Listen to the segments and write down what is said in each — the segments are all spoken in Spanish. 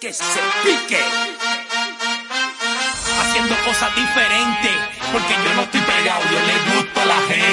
Que se pique. Haciendo cosas diferentes. Porque yo no estoy pegado, yo le gusto a la gente.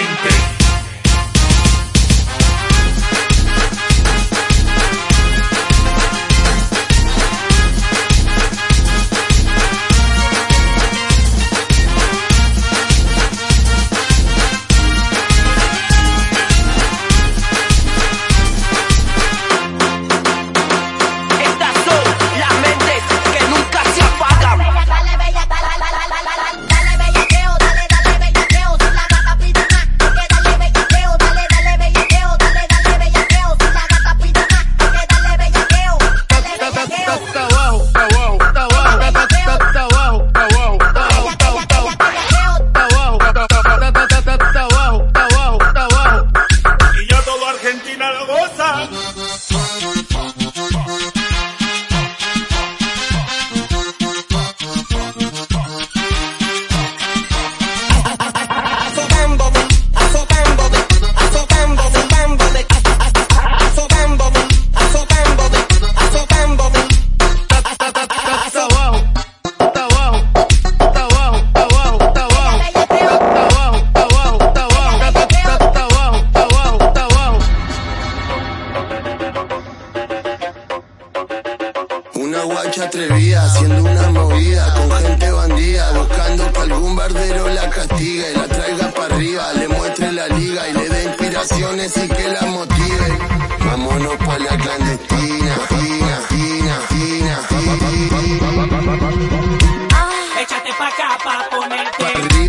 Una guacha atrevida, haciendo una movida con gente bandida, buscando que algún bardero la castigue, la traiga para arriba, le muestre la liga y le dé inspiraciones y que la motive. Vámonos pa' la clandestina, fina, fina, fina, Échate pa' acá pa' ponerte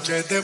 noches de